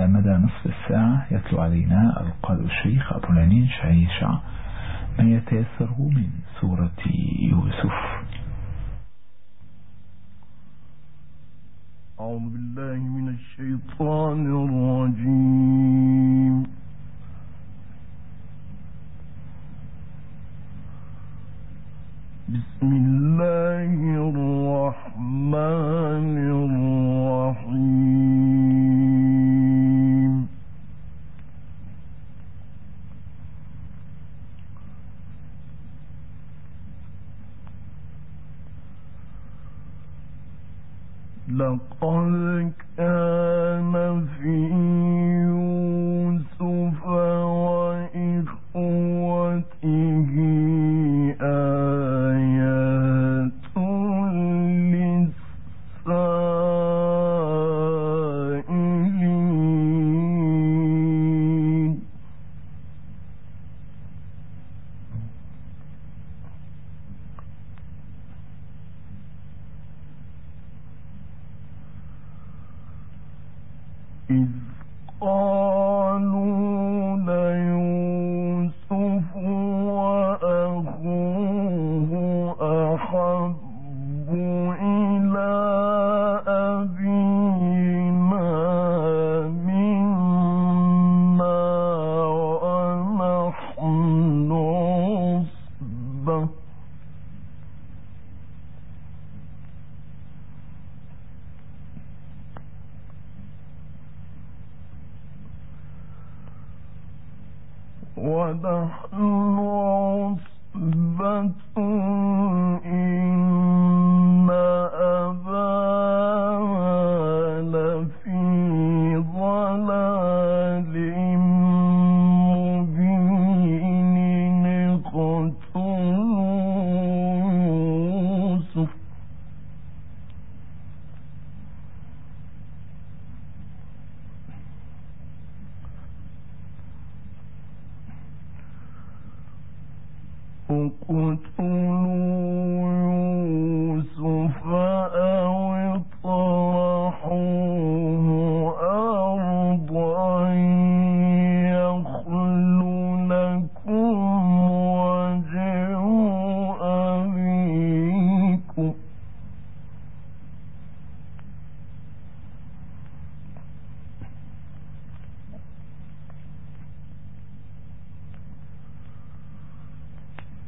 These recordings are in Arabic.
على مدى نصف الساعة يتلو علينا القارئ الشيخ أبو العنين شعيشع ما يتيسره من سورة يوسف. أعوذ بالله من الشيطان الرجيم. بسم الله الرحمن الرحيم. on own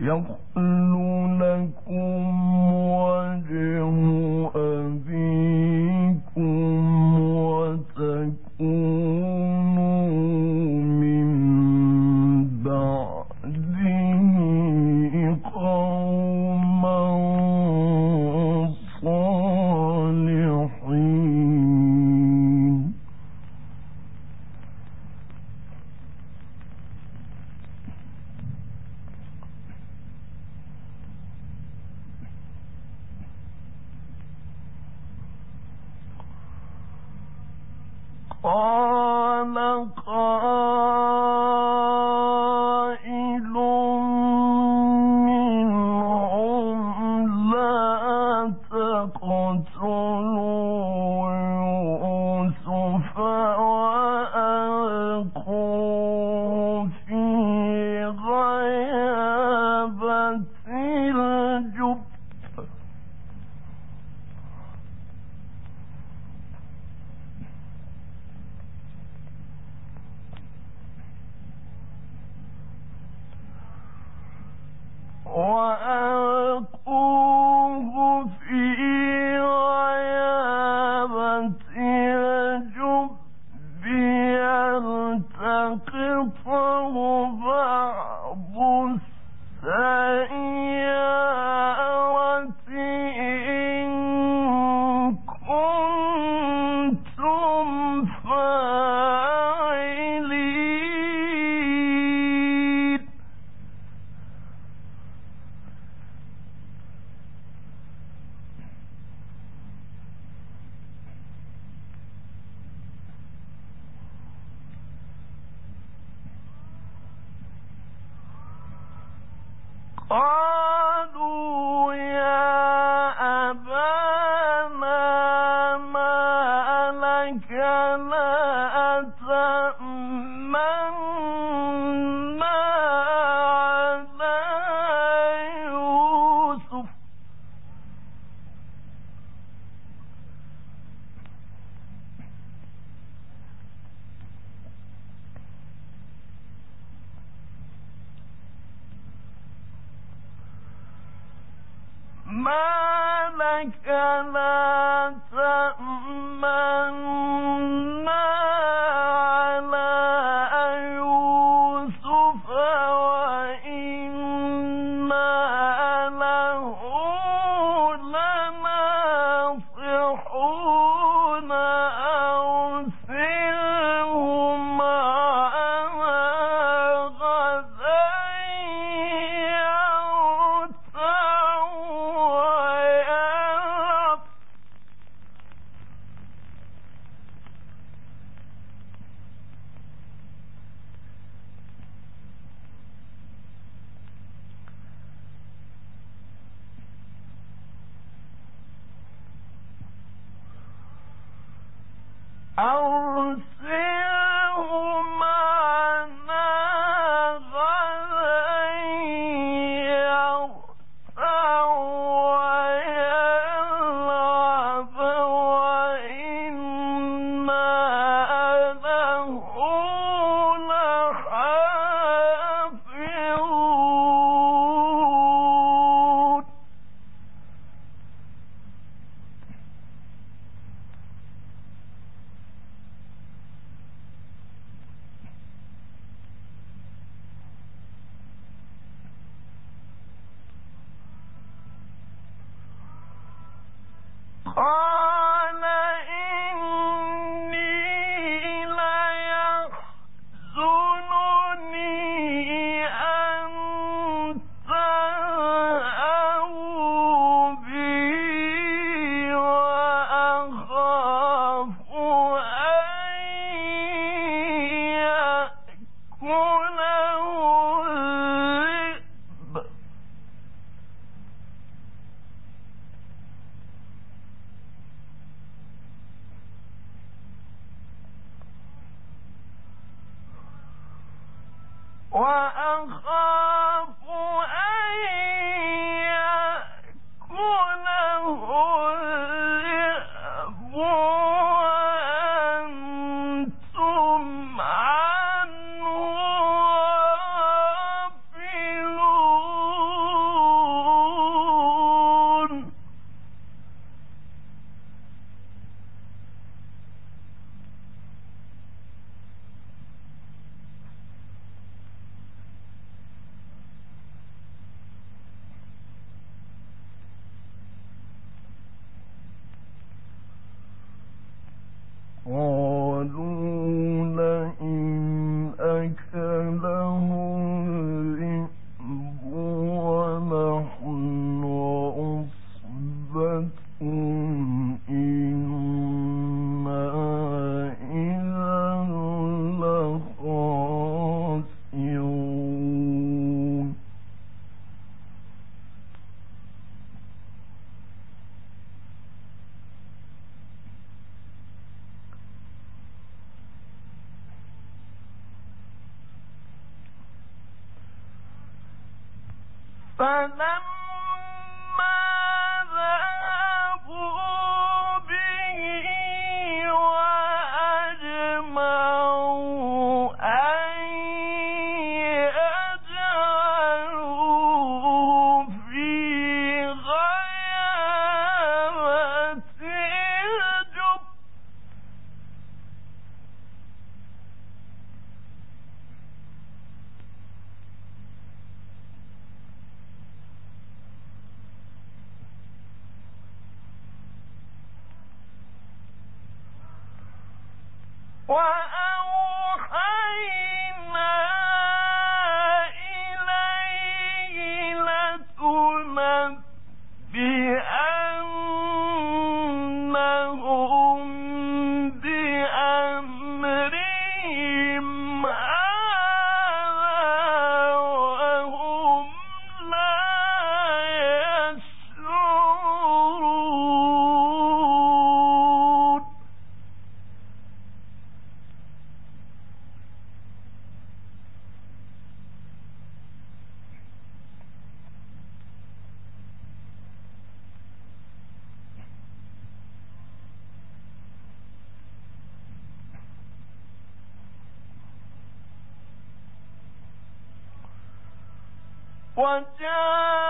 يخل Oh! فلما Why? وجاء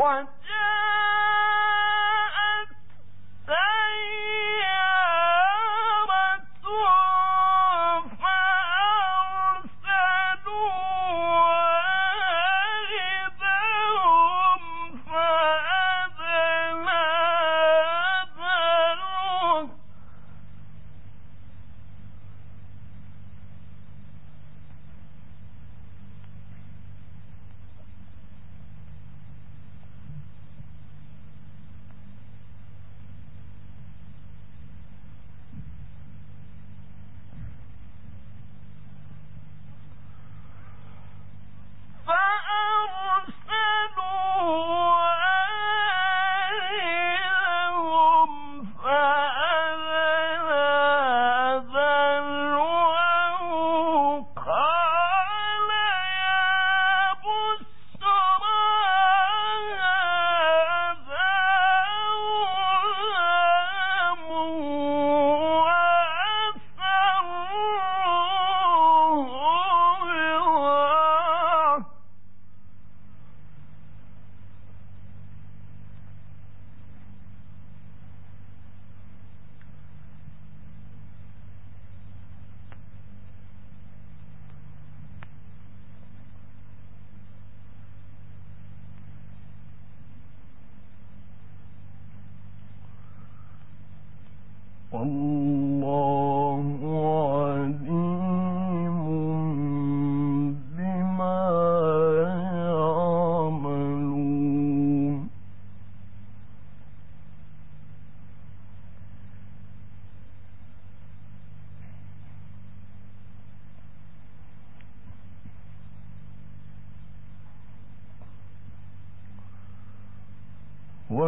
One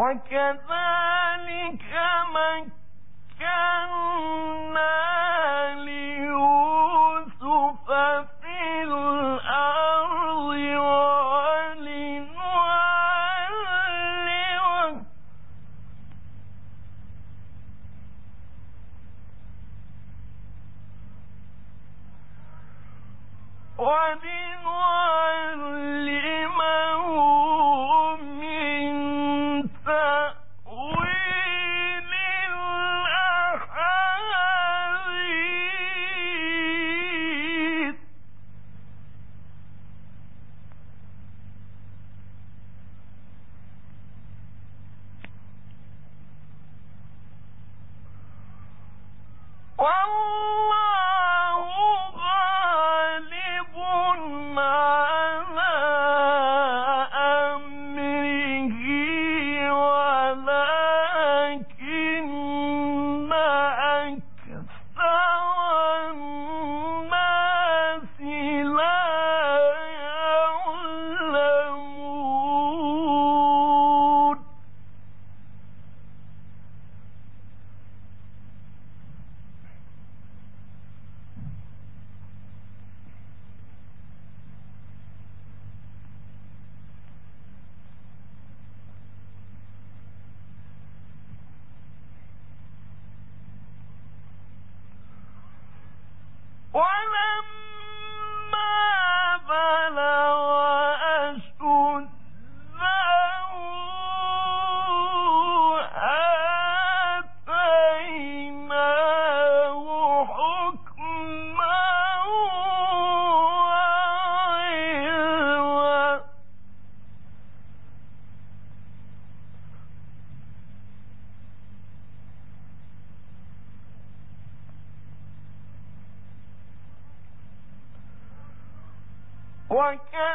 وكذلك مكنا وكذلك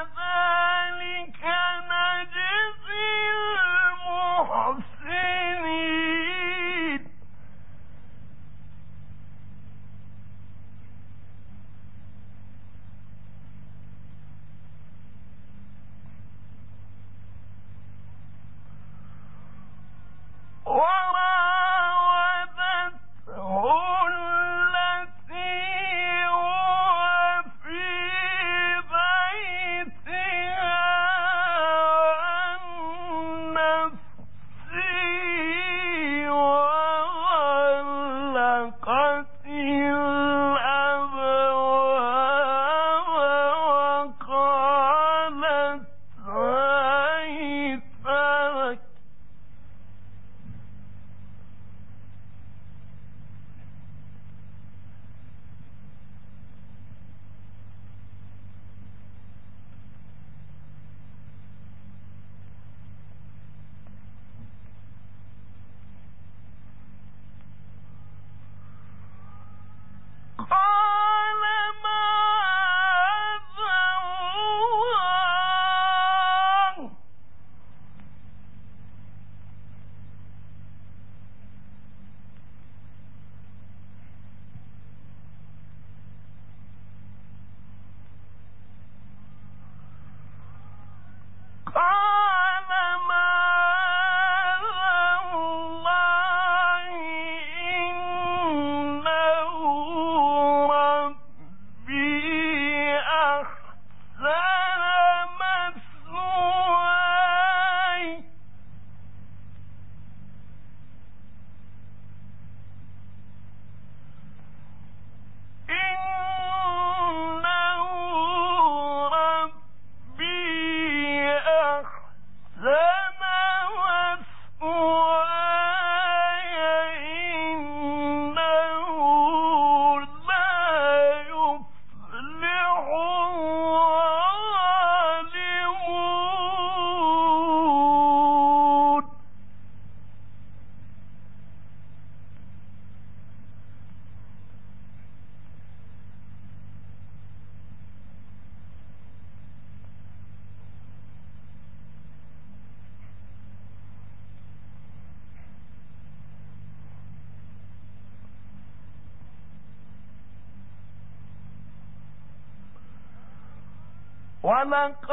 ولقد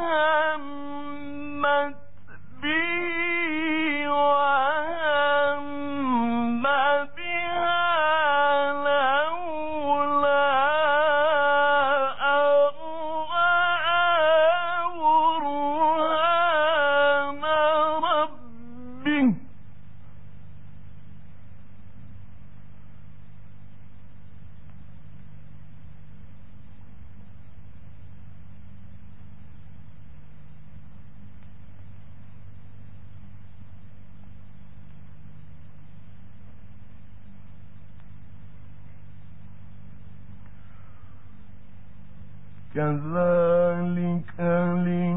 همت كذلك لنصرف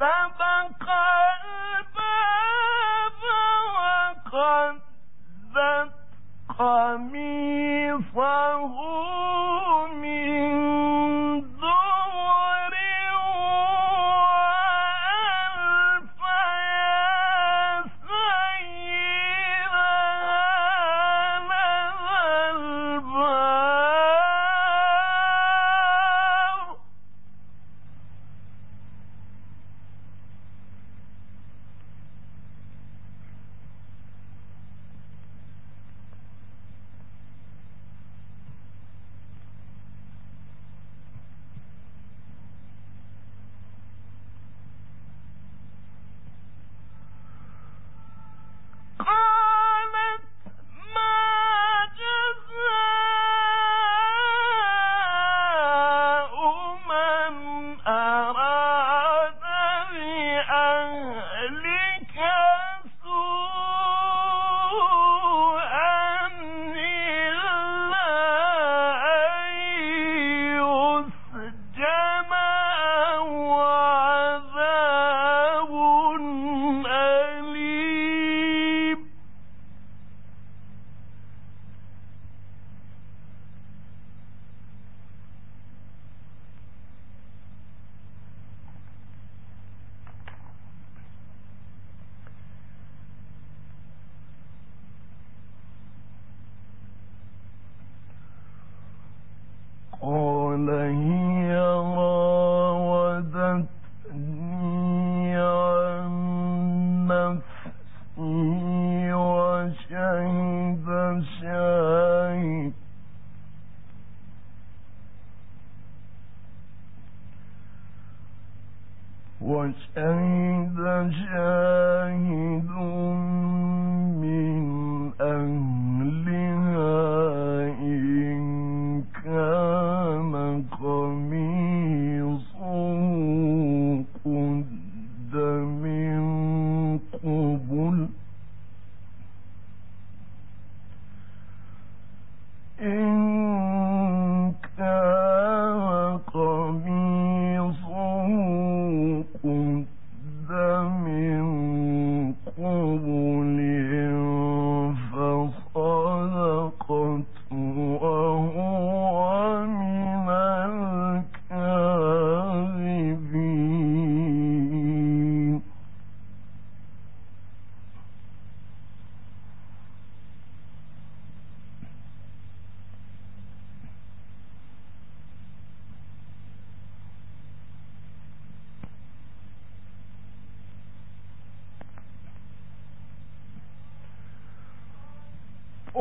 واستبق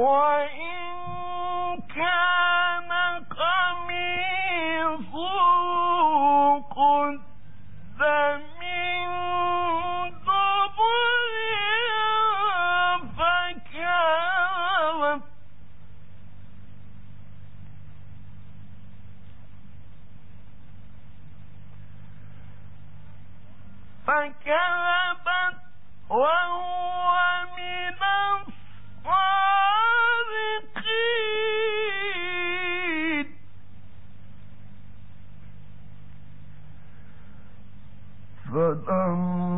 one. فلما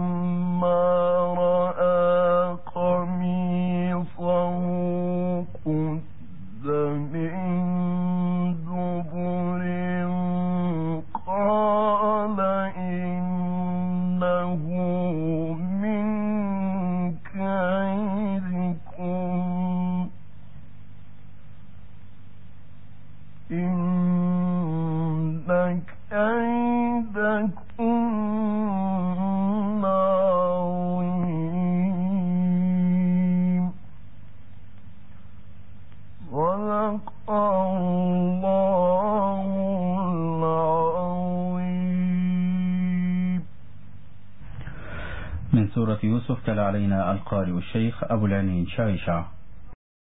علينا القارئ الشيخ أبو العنين شايشة.